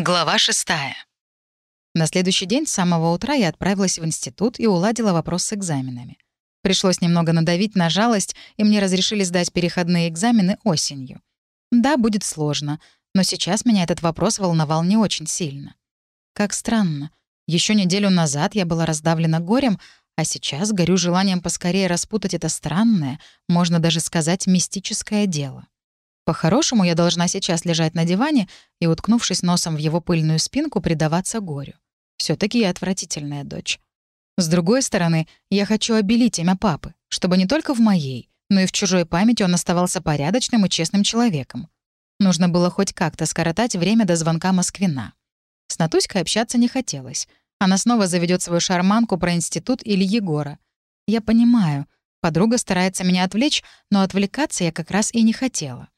Глава шестая. На следующий день с самого утра я отправилась в институт и уладила вопрос с экзаменами. Пришлось немного надавить на жалость, и мне разрешили сдать переходные экзамены осенью. Да, будет сложно, но сейчас меня этот вопрос волновал не очень сильно. Как странно. Еще неделю назад я была раздавлена горем, а сейчас горю желанием поскорее распутать это странное, можно даже сказать, мистическое дело. По-хорошему, я должна сейчас лежать на диване и, уткнувшись носом в его пыльную спинку, предаваться горю. все таки я отвратительная дочь. С другой стороны, я хочу обелить имя папы, чтобы не только в моей, но и в чужой памяти он оставался порядочным и честным человеком. Нужно было хоть как-то скоротать время до звонка Москвина. С Натуськой общаться не хотелось. Она снова заведет свою шарманку про институт или Егора. Я понимаю, подруга старается меня отвлечь, но отвлекаться я как раз и не хотела.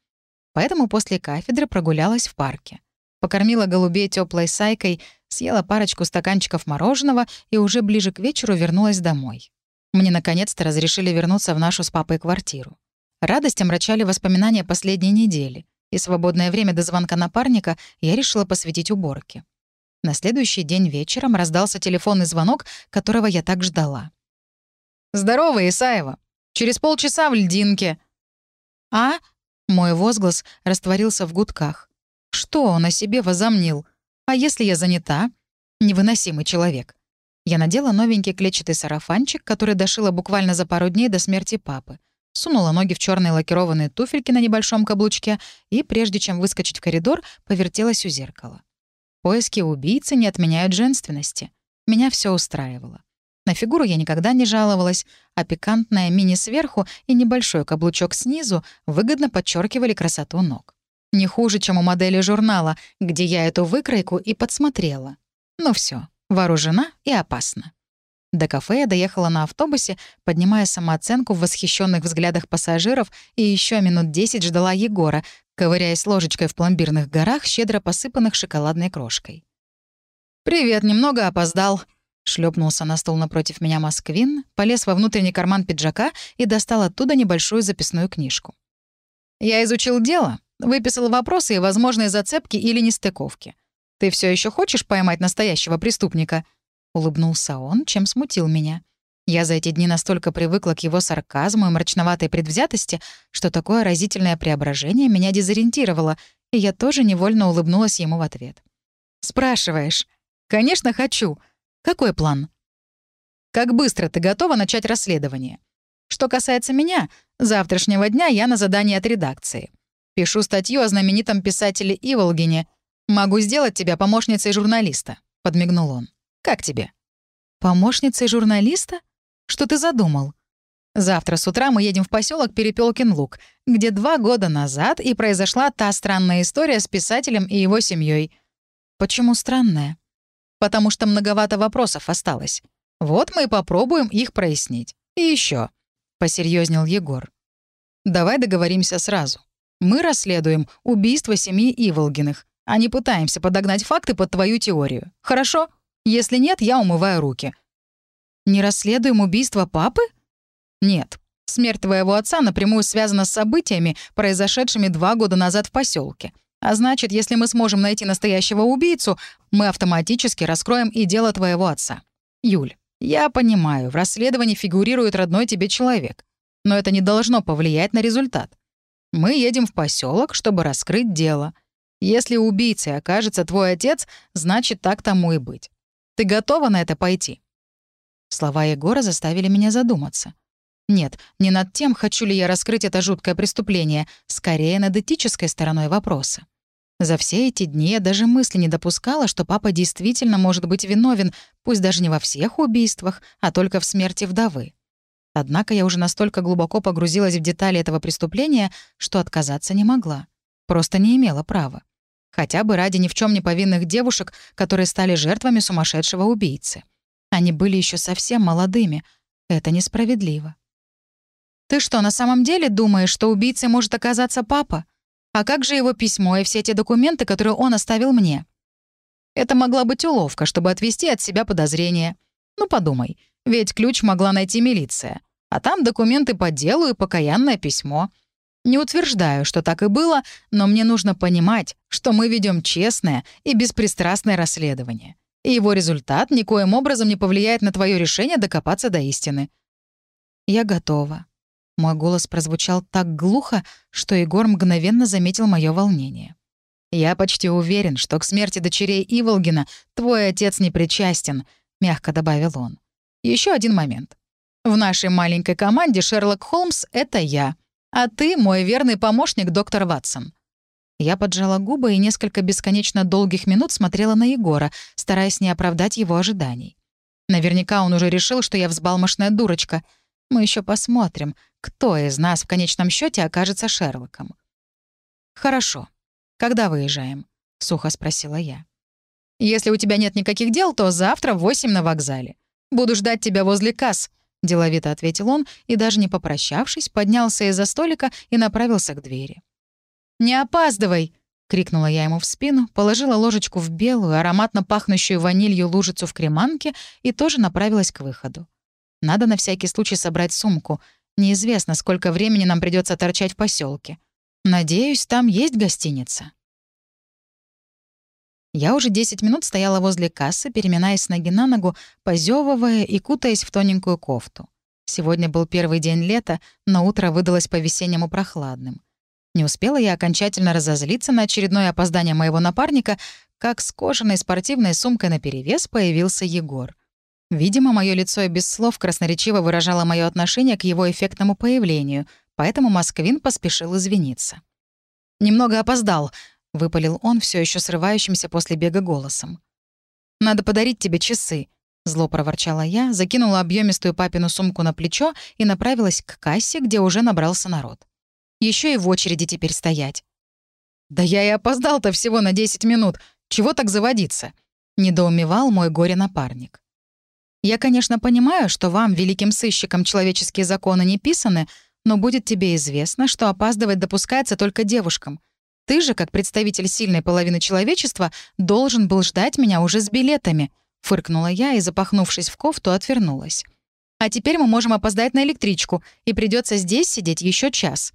Поэтому после кафедры прогулялась в парке. Покормила голубей теплой сайкой, съела парочку стаканчиков мороженого и уже ближе к вечеру вернулась домой. Мне наконец-то разрешили вернуться в нашу с папой квартиру. Радость омрачали воспоминания последней недели, и свободное время до звонка напарника я решила посвятить уборке. На следующий день вечером раздался телефонный звонок, которого я так ждала. «Здорово, Исаева! Через полчаса в льдинке!» «А?» Мой возглас растворился в гудках. Что он о себе возомнил? А если я занята? Невыносимый человек. Я надела новенький клетчатый сарафанчик, который дошила буквально за пару дней до смерти папы. Сунула ноги в черные лакированные туфельки на небольшом каблучке и, прежде чем выскочить в коридор, повертелась у зеркала. Поиски убийцы не отменяют женственности. Меня все устраивало. На фигуру я никогда не жаловалась, а пикантная мини сверху и небольшой каблучок снизу выгодно подчеркивали красоту ног. Не хуже, чем у модели журнала, где я эту выкройку и подсмотрела. Ну все, вооружена и опасна. До кафе я доехала на автобусе, поднимая самооценку в восхищенных взглядах пассажиров и еще минут десять ждала Егора, ковыряясь ложечкой в пломбирных горах, щедро посыпанных шоколадной крошкой. «Привет, немного опоздал», Шлепнулся на стол напротив меня Москвин, полез во внутренний карман пиджака и достал оттуда небольшую записную книжку. «Я изучил дело, выписал вопросы и возможные зацепки или нестыковки. Ты все еще хочешь поймать настоящего преступника?» Улыбнулся он, чем смутил меня. Я за эти дни настолько привыкла к его сарказму и мрачноватой предвзятости, что такое разительное преображение меня дезориентировало, и я тоже невольно улыбнулась ему в ответ. «Спрашиваешь?» «Конечно, хочу», какой план? Как быстро ты готова начать расследование? Что касается меня, завтрашнего дня я на задании от редакции. Пишу статью о знаменитом писателе Иволгине. Могу сделать тебя помощницей журналиста», — подмигнул он. «Как тебе?» «Помощницей журналиста? Что ты задумал?» «Завтра с утра мы едем в поселок Перепелкин Луг, где два года назад и произошла та странная история с писателем и его семьей. «Почему странная?» Потому что многовато вопросов осталось. Вот мы и попробуем их прояснить. И еще, посерьезнел Егор. Давай договоримся сразу. Мы расследуем убийство семьи Иволгиных, а не пытаемся подогнать факты под твою теорию. Хорошо? Если нет, я умываю руки. Не расследуем убийство папы? Нет. Смерть твоего отца напрямую связана с событиями, произошедшими два года назад в поселке. А значит, если мы сможем найти настоящего убийцу, мы автоматически раскроем и дело твоего отца. Юль, я понимаю, в расследовании фигурирует родной тебе человек. Но это не должно повлиять на результат. Мы едем в поселок, чтобы раскрыть дело. Если убийцей окажется твой отец, значит, так тому и быть. Ты готова на это пойти?» Слова Егора заставили меня задуматься. Нет, не над тем, хочу ли я раскрыть это жуткое преступление, скорее над этической стороной вопроса. За все эти дни я даже мысли не допускала, что папа действительно может быть виновен, пусть даже не во всех убийствах, а только в смерти вдовы. Однако я уже настолько глубоко погрузилась в детали этого преступления, что отказаться не могла. Просто не имела права. Хотя бы ради ни в чем не повинных девушек, которые стали жертвами сумасшедшего убийцы. Они были еще совсем молодыми. Это несправедливо. «Ты что, на самом деле думаешь, что убийцей может оказаться папа?» А как же его письмо и все те документы, которые он оставил мне? Это могла быть уловка, чтобы отвести от себя подозрения. Ну, подумай, ведь ключ могла найти милиция. А там документы по делу и покаянное письмо. Не утверждаю, что так и было, но мне нужно понимать, что мы ведем честное и беспристрастное расследование. И его результат никоим образом не повлияет на твое решение докопаться до истины. Я готова. Мой голос прозвучал так глухо, что Егор мгновенно заметил мое волнение. «Я почти уверен, что к смерти дочерей Иволгина твой отец не причастен», — мягко добавил он. Еще один момент. В нашей маленькой команде Шерлок Холмс — это я, а ты — мой верный помощник, доктор Ватсон». Я поджала губы и несколько бесконечно долгих минут смотрела на Егора, стараясь не оправдать его ожиданий. Наверняка он уже решил, что я взбалмошная дурочка. Мы еще посмотрим, кто из нас в конечном счете окажется Шерлоком. «Хорошо. Когда выезжаем?» — сухо спросила я. «Если у тебя нет никаких дел, то завтра в восемь на вокзале. Буду ждать тебя возле касс», — деловито ответил он и, даже не попрощавшись, поднялся из-за столика и направился к двери. «Не опаздывай!» — крикнула я ему в спину, положила ложечку в белую, ароматно пахнущую ванилью лужицу в креманке и тоже направилась к выходу. Надо на всякий случай собрать сумку. Неизвестно, сколько времени нам придется торчать в поселке. Надеюсь, там есть гостиница. Я уже 10 минут стояла возле кассы, переминаясь с ноги на ногу, позевывая и кутаясь в тоненькую кофту. Сегодня был первый день лета, но утро выдалось по-весеннему прохладным. Не успела я окончательно разозлиться на очередное опоздание моего напарника, как с кожаной спортивной сумкой наперевес появился Егор. Видимо, мое лицо и без слов красноречиво выражало мое отношение к его эффектному появлению, поэтому Москвин поспешил извиниться. «Немного опоздал», — выпалил он, все еще срывающимся после бега голосом. «Надо подарить тебе часы», — зло проворчала я, закинула объемистую папину сумку на плечо и направилась к кассе, где уже набрался народ. Еще и в очереди теперь стоять. «Да я и опоздал-то всего на 10 минут. Чего так заводиться?» — недоумевал мой горе-напарник. «Я, конечно, понимаю, что вам, великим сыщикам, человеческие законы не писаны, но будет тебе известно, что опаздывать допускается только девушкам. Ты же, как представитель сильной половины человечества, должен был ждать меня уже с билетами», — фыркнула я и, запахнувшись в кофту, отвернулась. «А теперь мы можем опоздать на электричку, и придется здесь сидеть еще час».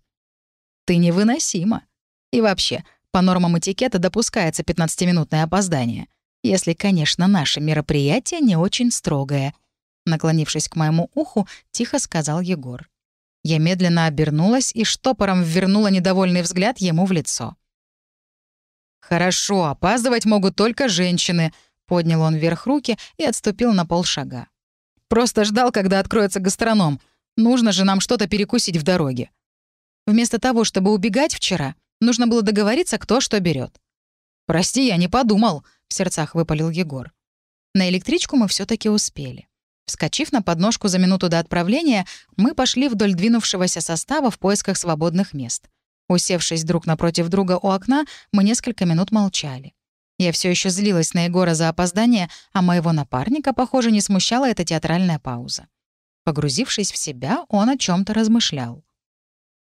«Ты невыносима. И вообще, по нормам этикета допускается 15-минутное опоздание. Если, конечно, наше мероприятие не очень строгое», — наклонившись к моему уху, тихо сказал Егор. Я медленно обернулась и штопором ввернула недовольный взгляд ему в лицо. «Хорошо, опаздывать могут только женщины», — поднял он вверх руки и отступил на полшага. «Просто ждал, когда откроется гастроном. Нужно же нам что-то перекусить в дороге. Вместо того, чтобы убегать вчера, нужно было договориться, кто что берет. «Прости, я не подумал», — в сердцах выпалил Егор. На электричку мы все таки успели. Вскочив на подножку за минуту до отправления, мы пошли вдоль двинувшегося состава в поисках свободных мест. Усевшись друг напротив друга у окна, мы несколько минут молчали. Я все еще злилась на Егора за опоздание, а моего напарника, похоже, не смущала эта театральная пауза. Погрузившись в себя, он о чем то размышлял.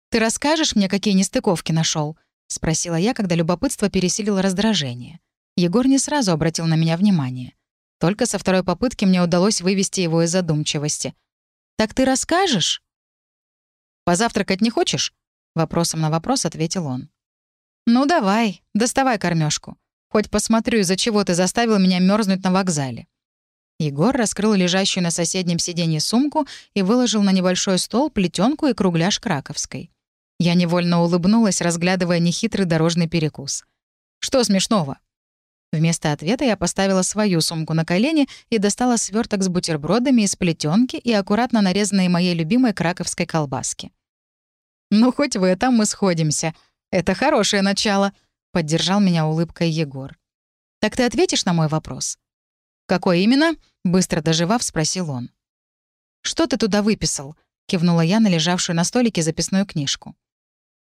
«Ты расскажешь мне, какие нестыковки нашел? спросила я, когда любопытство пересилило раздражение. Егор не сразу обратил на меня внимание. Только со второй попытки мне удалось вывести его из задумчивости. «Так ты расскажешь?» «Позавтракать не хочешь?» Вопросом на вопрос ответил он. «Ну давай, доставай кормежку. Хоть посмотрю, из-за чего ты заставил меня мерзнуть на вокзале». Егор раскрыл лежащую на соседнем сиденье сумку и выложил на небольшой стол плетенку и кругляш краковской. Я невольно улыбнулась, разглядывая нехитрый дорожный перекус. «Что смешного?» Вместо ответа я поставила свою сумку на колени и достала сверток с бутербродами из плетенки и аккуратно нарезанные моей любимой краковской колбаски. «Ну, хоть в этом мы сходимся. Это хорошее начало», — поддержал меня улыбкой Егор. «Так ты ответишь на мой вопрос?» «Какой именно?» — быстро доживав, спросил он. «Что ты туда выписал?» — кивнула я на лежавшую на столике записную книжку.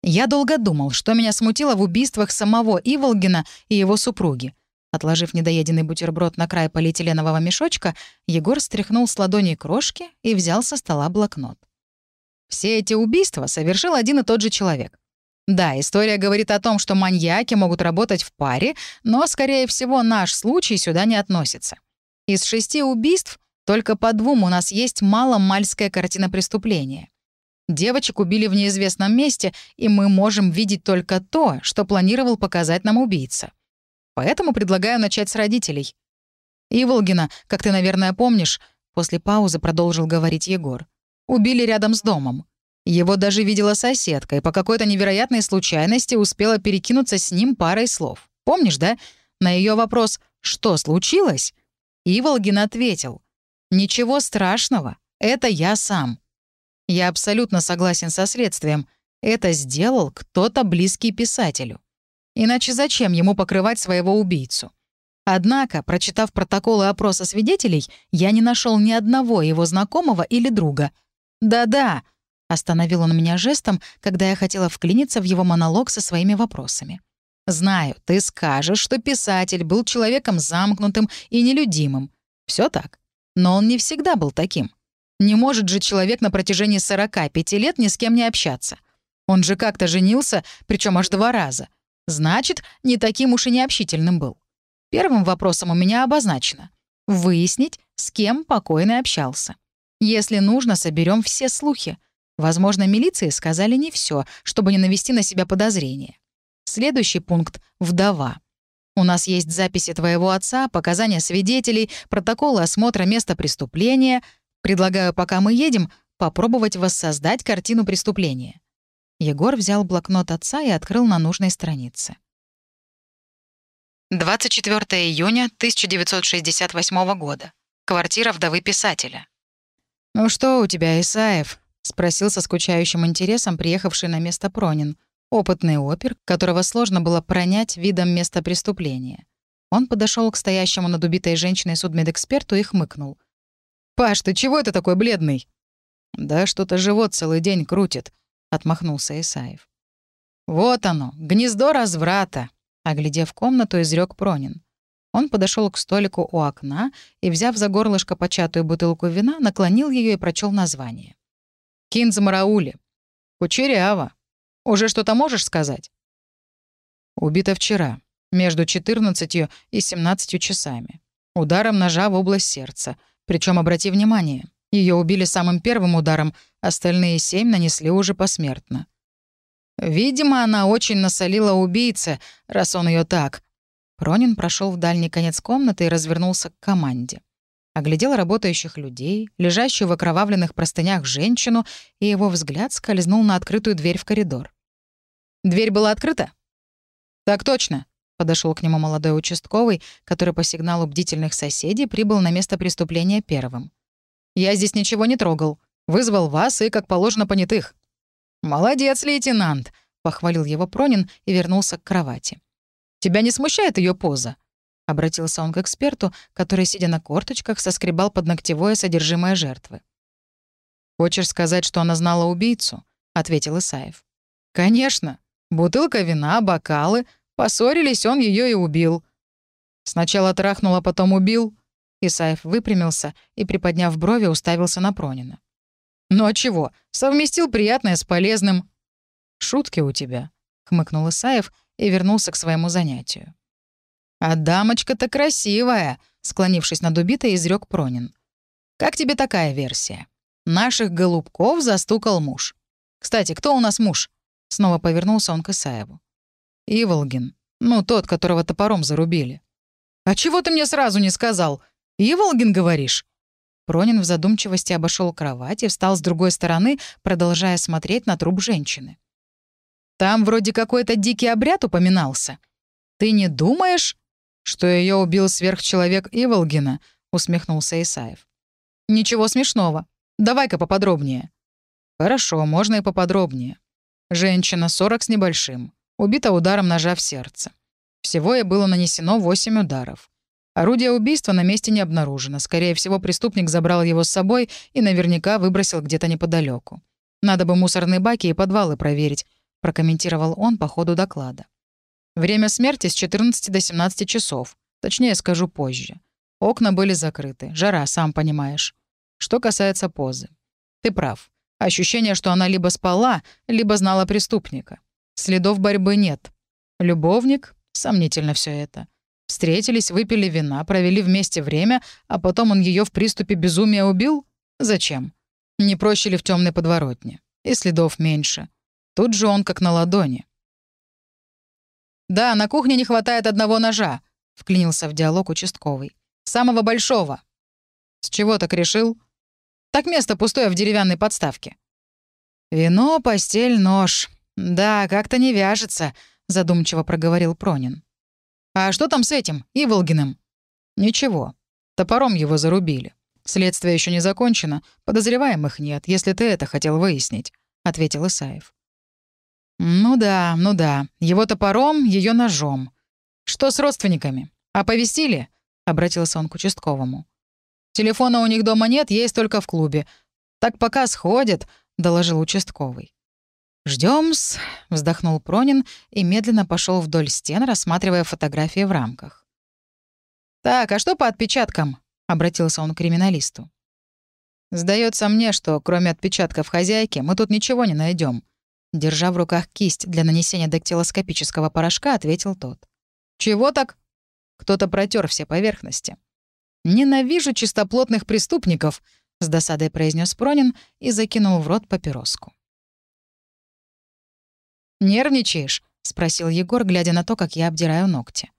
Я долго думал, что меня смутило в убийствах самого Иволгина и его супруги. Отложив недоеденный бутерброд на край полиэтиленового мешочка, Егор стряхнул с ладони крошки и взял со стола блокнот. Все эти убийства совершил один и тот же человек. Да, история говорит о том, что маньяки могут работать в паре, но, скорее всего, наш случай сюда не относится. Из шести убийств только по двум у нас есть маломальская картина преступления. Девочек убили в неизвестном месте, и мы можем видеть только то, что планировал показать нам убийца. Поэтому предлагаю начать с родителей. Иволгина, как ты, наверное, помнишь, после паузы продолжил говорить Егор. Убили рядом с домом. Его даже видела соседка и по какой-то невероятной случайности успела перекинуться с ним парой слов. Помнишь, да? На ее вопрос «Что случилось?» Иволгин ответил «Ничего страшного, это я сам». Я абсолютно согласен со следствием. Это сделал кто-то близкий писателю. Иначе зачем ему покрывать своего убийцу? Однако, прочитав протоколы опроса свидетелей, я не нашел ни одного его знакомого или друга. «Да-да», — остановил он меня жестом, когда я хотела вклиниться в его монолог со своими вопросами. «Знаю, ты скажешь, что писатель был человеком замкнутым и нелюдимым. Все так. Но он не всегда был таким. Не может же человек на протяжении 45 лет ни с кем не общаться. Он же как-то женился, причем аж два раза. Значит, не таким уж и необщительным был. Первым вопросом у меня обозначено. Выяснить, с кем покойный общался. Если нужно, соберем все слухи. Возможно, милиции сказали не все, чтобы не навести на себя подозрения. Следующий пункт — вдова. У нас есть записи твоего отца, показания свидетелей, протоколы осмотра места преступления. Предлагаю, пока мы едем, попробовать воссоздать картину преступления». Егор взял блокнот отца и открыл на нужной странице. 24 июня 1968 года. Квартира вдовы писателя. «Ну что у тебя, Исаев?» — спросил со скучающим интересом приехавший на место Пронин. Опытный опер, которого сложно было пронять видом места преступления. Он подошел к стоящему над убитой женщиной судмедэксперту и хмыкнул. «Паш, ты чего это такой бледный?» «Да что-то живот целый день крутит», — отмахнулся Исаев. «Вот оно, гнездо разврата», — оглядев комнату, изрек Пронин. Он подошел к столику у окна и, взяв за горлышко початую бутылку вина, наклонил ее и прочел название. «Кинзмараули. Кучерява. Уже что-то можешь сказать?» «Убита вчера, между 14 и 17 часами. Ударом ножа в область сердца, причем обрати внимание, ее убили самым первым ударом, остальные семь нанесли уже посмертно. Видимо, она очень насолила убийце, раз он ее так. Пронин прошел в дальний конец комнаты и развернулся к команде. Оглядел работающих людей, лежащую в окровавленных простынях женщину, и его взгляд скользнул на открытую дверь в коридор. «Дверь была открыта?» «Так точно», Подошел к нему молодой участковый, который по сигналу бдительных соседей прибыл на место преступления первым. «Я здесь ничего не трогал. Вызвал вас и, как положено, понятых». «Молодец, лейтенант», — похвалил его Пронин и вернулся к кровати. «Тебя не смущает ее поза?» — обратился он к эксперту, который, сидя на корточках, соскребал под ногтевое содержимое жертвы. «Хочешь сказать, что она знала убийцу?» — ответил Исаев. «Конечно. Бутылка вина, бокалы, Поссорились, он ее и убил. Сначала трахнул, а потом убил. Исаев выпрямился и, приподняв брови, уставился на Пронина. «Ну а чего? Совместил приятное с полезным». «Шутки у тебя», — хмыкнул Исаев и вернулся к своему занятию. «А дамочка-то красивая», — склонившись над убитой, изрек Пронин. «Как тебе такая версия? Наших голубков застукал муж. Кстати, кто у нас муж?» Снова повернулся он к Исаеву. «Иволгин. Ну, тот, которого топором зарубили». «А чего ты мне сразу не сказал? Иволгин, говоришь?» Пронин в задумчивости обошел кровать и встал с другой стороны, продолжая смотреть на труп женщины. «Там вроде какой-то дикий обряд упоминался. Ты не думаешь, что ее убил сверхчеловек Иволгина?» — усмехнулся Исаев. «Ничего смешного. Давай-ка поподробнее». «Хорошо, можно и поподробнее. Женщина, 40 с небольшим. Убита ударом ножа в сердце. Всего ей было нанесено 8 ударов. Орудие убийства на месте не обнаружено. Скорее всего, преступник забрал его с собой и наверняка выбросил где-то неподалеку. Надо бы мусорные баки и подвалы проверить, прокомментировал он по ходу доклада. Время смерти с 14 до 17 часов. Точнее, скажу позже. Окна были закрыты. Жара, сам понимаешь. Что касается позы. Ты прав. Ощущение, что она либо спала, либо знала преступника. Следов борьбы нет. Любовник? Сомнительно все это. Встретились, выпили вина, провели вместе время, а потом он ее в приступе безумия убил? Зачем? Не проще ли в темной подворотне? и следов меньше. Тут же он как на ладони. «Да, на кухне не хватает одного ножа», — вклинился в диалог участковый. «Самого большого». «С чего так решил?» «Так место пустое в деревянной подставке». «Вино, постель, нож. Да, как-то не вяжется», — задумчиво проговорил Пронин. «А что там с этим, Иволгиным?» «Ничего. Топором его зарубили. Следствие еще не закончено, подозреваемых нет, если ты это хотел выяснить», — ответил Исаев. «Ну да, ну да. Его топором, ее ножом. Что с родственниками? Оповестили?» — обратился он к участковому. «Телефона у них дома нет, есть только в клубе. Так пока сходят», — доложил участковый. «Ждём-с», — вздохнул Пронин и медленно пошел вдоль стен, рассматривая фотографии в рамках. «Так, а что по отпечаткам?» — обратился он к криминалисту. Сдается мне, что кроме отпечатков хозяйки мы тут ничего не найдем. Держа в руках кисть для нанесения дактилоскопического порошка, ответил тот. «Чего так?» Кто-то протер все поверхности. «Ненавижу чистоплотных преступников», — с досадой произнес Пронин и закинул в рот папироску. «Нервничаешь?» — спросил Егор, глядя на то, как я обдираю ногти.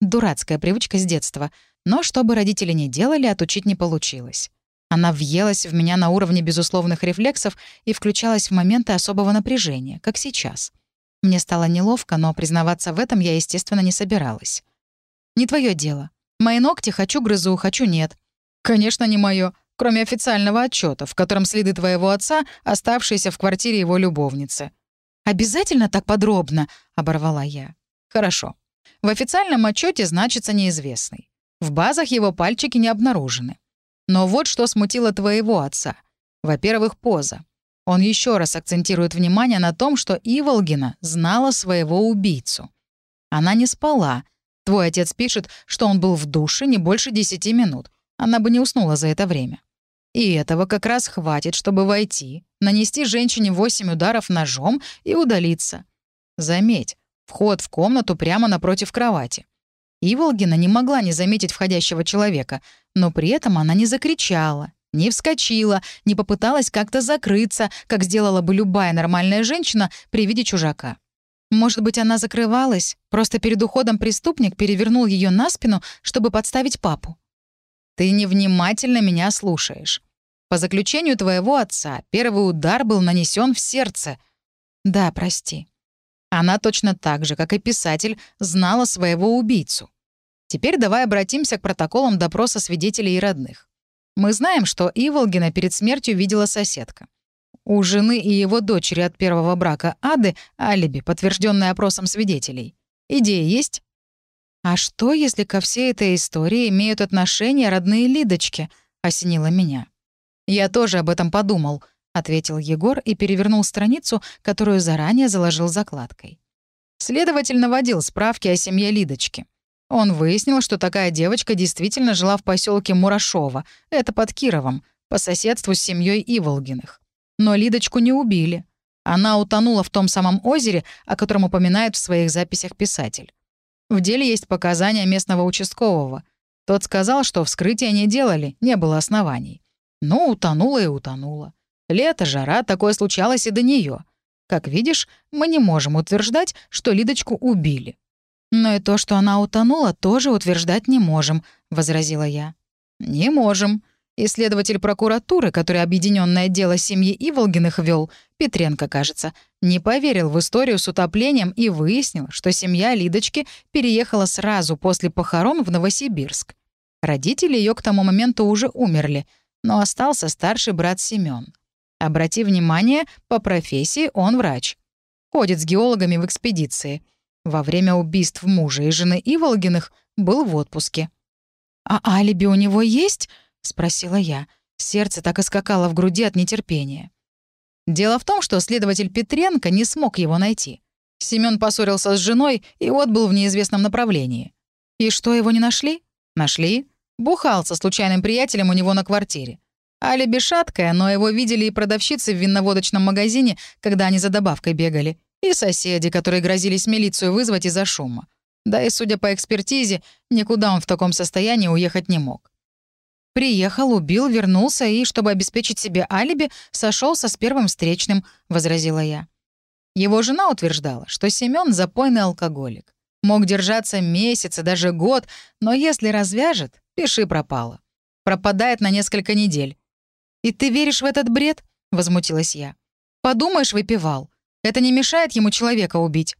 Дурацкая привычка с детства, но что бы родители ни делали, отучить не получилось. Она въелась в меня на уровне безусловных рефлексов и включалась в моменты особого напряжения, как сейчас. Мне стало неловко, но признаваться в этом я, естественно, не собиралась. «Не твое дело. Мои ногти хочу грызу, хочу нет». «Конечно, не мое, кроме официального отчета, в котором следы твоего отца, оставшиеся в квартире его любовницы». «Обязательно так подробно?» — оборвала я. «Хорошо. В официальном отчете значится неизвестный. В базах его пальчики не обнаружены. Но вот что смутило твоего отца. Во-первых, поза. Он еще раз акцентирует внимание на том, что Иволгина знала своего убийцу. Она не спала. Твой отец пишет, что он был в душе не больше 10 минут. Она бы не уснула за это время. И этого как раз хватит, чтобы войти, нанести женщине 8 ударов ножом и удалиться. Заметь, вход в комнату прямо напротив кровати. Иволгина не могла не заметить входящего человека, но при этом она не закричала, не вскочила, не попыталась как-то закрыться, как сделала бы любая нормальная женщина при виде чужака. Может быть, она закрывалась, просто перед уходом преступник перевернул ее на спину, чтобы подставить папу. «Ты невнимательно меня слушаешь. По заключению твоего отца, первый удар был нанесен в сердце. Да, прости. Она точно так же, как и писатель, знала своего убийцу. Теперь давай обратимся к протоколам допроса свидетелей и родных. Мы знаем, что Иволгина перед смертью видела соседка. У жены и его дочери от первого брака Ады алиби, подтвержденное опросом свидетелей. Идея есть? «А что, если ко всей этой истории имеют отношение родные Лидочки?» — осенило меня. «Я тоже об этом подумал», — ответил Егор и перевернул страницу, которую заранее заложил закладкой. Следователь наводил справки о семье Лидочки. Он выяснил, что такая девочка действительно жила в поселке Мурашово, это под Кировом, по соседству с семьей Иволгиных. Но Лидочку не убили. Она утонула в том самом озере, о котором упоминает в своих записях писатель. В деле есть показания местного участкового. Тот сказал, что вскрытия не делали, не было оснований. Ну, утонула и утонула. Лето, жара, такое случалось и до нее. Как видишь, мы не можем утверждать, что Лидочку убили. «Но и то, что она утонула, тоже утверждать не можем», — возразила я. «Не можем», Исследователь прокуратуры, который объединенное дело семьи Иволгиных вел, Петренко, кажется, не поверил в историю с утоплением и выяснил, что семья Лидочки переехала сразу после похорон в Новосибирск. Родители ее к тому моменту уже умерли, но остался старший брат Семен. Обрати внимание, по профессии он врач. Ходит с геологами в экспедиции — во время убийств мужа и жены Иволгиных был в отпуске. «А алиби у него есть?» — спросила я. Сердце так и скакало в груди от нетерпения. Дело в том, что следователь Петренко не смог его найти. Семён поссорился с женой и отбыл в неизвестном направлении. И что, его не нашли? Нашли. Бухал со случайным приятелем у него на квартире. Алиби шаткое, но его видели и продавщицы в винноводочном магазине, когда они за добавкой бегали и соседи, которые грозились милицию вызвать из-за шума. Да и, судя по экспертизе, никуда он в таком состоянии уехать не мог. Приехал, убил, вернулся и, чтобы обеспечить себе алиби, сошелся с первым встречным», — возразила я. Его жена утверждала, что Семён запойный алкоголик. Мог держаться месяц и даже год, но если развяжет, пиши пропало. Пропадает на несколько недель. «И ты веришь в этот бред?» — возмутилась я. «Подумаешь, выпивал. Это не мешает ему человека убить».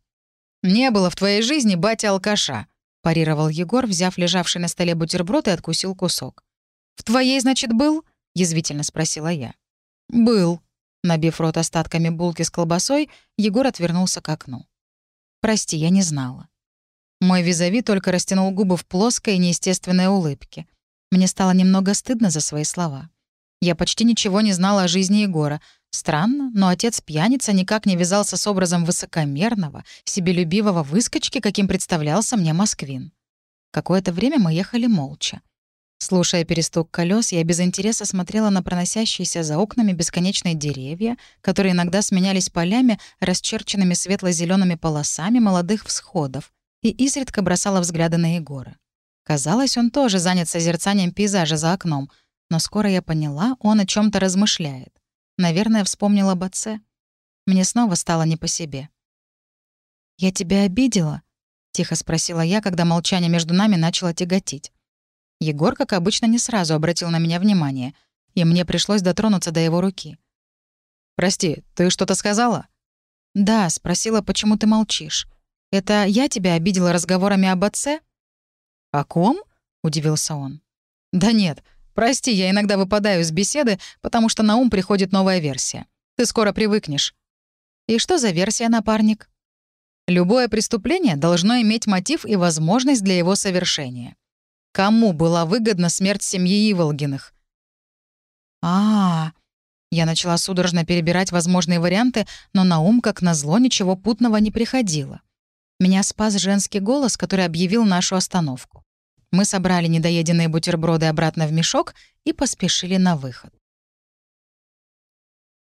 «Не было в твоей жизни батя-алкаша», — парировал Егор, взяв лежавший на столе бутерброд и откусил кусок. «В твоей, значит, был?» — язвительно спросила я. «Был». Набив рот остатками булки с колбасой, Егор отвернулся к окну. «Прости, я не знала». Мой визави только растянул губы в плоской неестественной улыбке. Мне стало немного стыдно за свои слова. Я почти ничего не знала о жизни Егора. Странно, но отец пьяница никак не вязался с образом высокомерного, себелюбивого выскочки, каким представлялся мне Москвин. Какое-то время мы ехали молча. Слушая перестук колес, я без интереса смотрела на проносящиеся за окнами бесконечные деревья, которые иногда сменялись полями, расчерченными светло зелеными полосами молодых всходов, и изредка бросала взгляды на Егора. Казалось, он тоже занят созерцанием пейзажа за окном, но скоро я поняла, он о чем то размышляет. Наверное, вспомнил об отце. Мне снова стало не по себе. «Я тебя обидела?» — тихо спросила я, когда молчание между нами начало тяготить. Егор, как обычно, не сразу обратил на меня внимание, и мне пришлось дотронуться до его руки. «Прости, ты что-то сказала?» «Да, спросила, почему ты молчишь. Это я тебя обидела разговорами об отце?» «О ком?» — удивился он. «Да нет, прости, я иногда выпадаю из беседы, потому что на ум приходит новая версия. Ты скоро привыкнешь». «И что за версия, напарник?» «Любое преступление должно иметь мотив и возможность для его совершения. Кому была выгодна смерть семьи Иволгиных? А, -а, а Я начала судорожно перебирать возможные варианты, но на ум, как назло, ничего путного не приходило. Меня спас женский голос, который объявил нашу остановку. Мы собрали недоеденные бутерброды обратно в мешок и поспешили на выход.